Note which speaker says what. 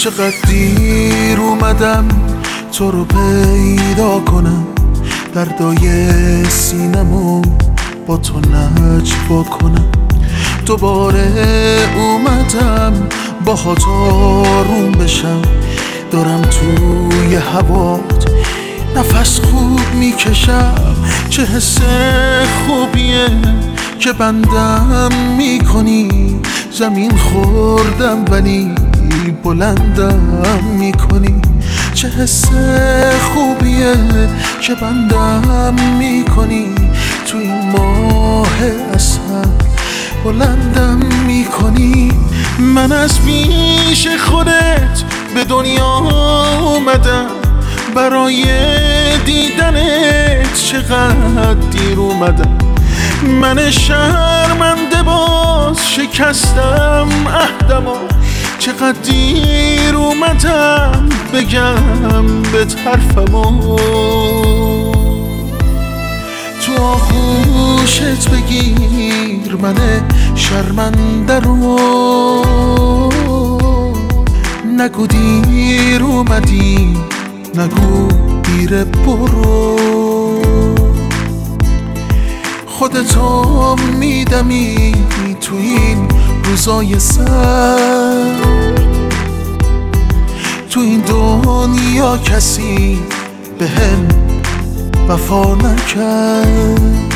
Speaker 1: چقدر دیر اومدم تو رو پیدا کنم. دردای سینمو با تو نجوا کنم دوباره اومدم با آروم بشم. دارم توی هوات نفس خوب می‌کشم. چه حس خوبیه که بندم می‌کنی؟ زمین خوردم ولی بلندم می‌کنی؟ چه حس خوبیه که بندم می‌کنی؟ تو این ماه اصل بلندم می‌کنی؟ من از پیش خودت به دنیا اومدم برای دیدنت چقدر دیر اومدم. من شرمنده باز شکستم عهدمو. چقدر دیر اومدم بگم به طرفمو. تو آغوشت بگیر من شرمنده رو. نگو دیر اومدی نگو دیر برو. خودتو میدمی تو این روزای سر. تو این دنیا کسی به هم وفا نکرد.